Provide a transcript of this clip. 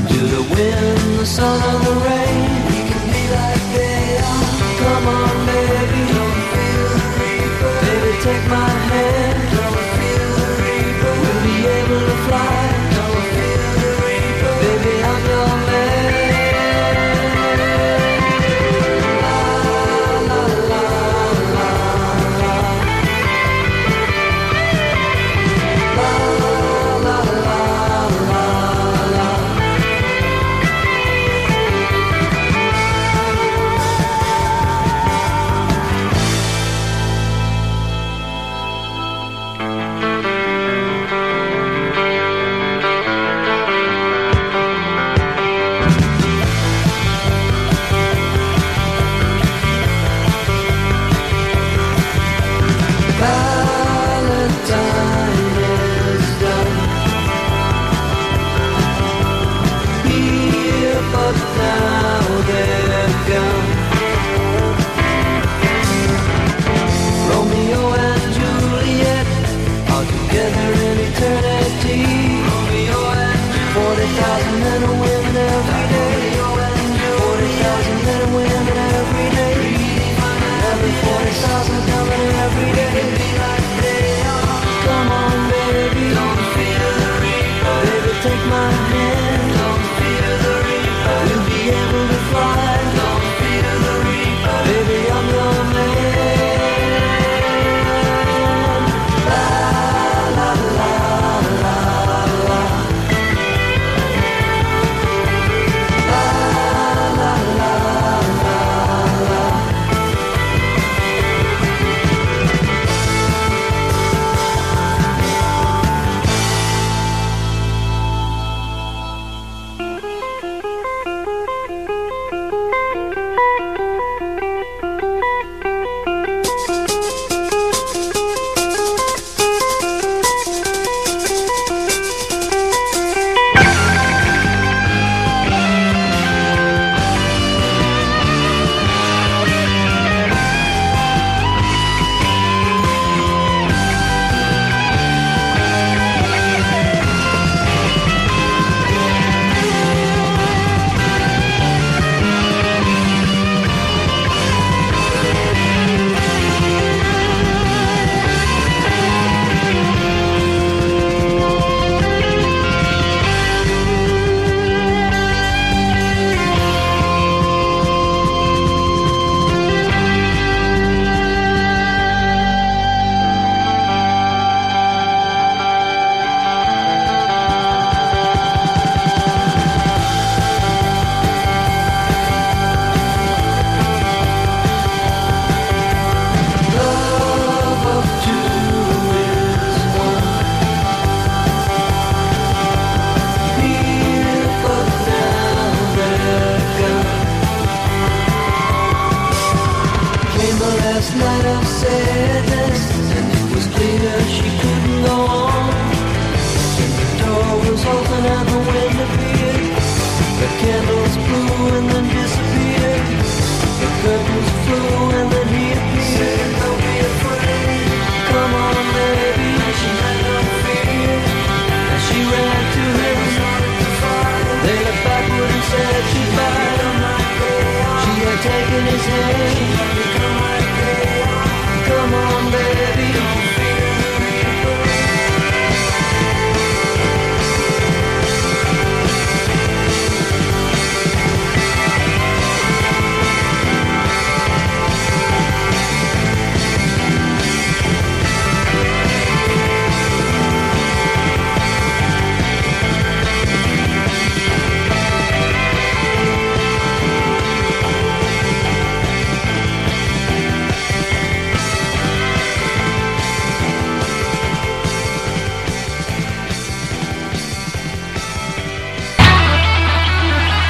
Or to the wind, the sun, or the rain. We can be like they are. Come on, baby. Don't feel the reaper. Baby, take my 40,000 men and women every day. 40,000 men and women every day Every 40,000 she couldn't go on. The door was open and the wind appeared. The candles blew and then disappeared. The flew and then he appeared. Don't be afraid. Come on, baby. She had no fear. She ran to him. They looked backward and said. She had taken his hand.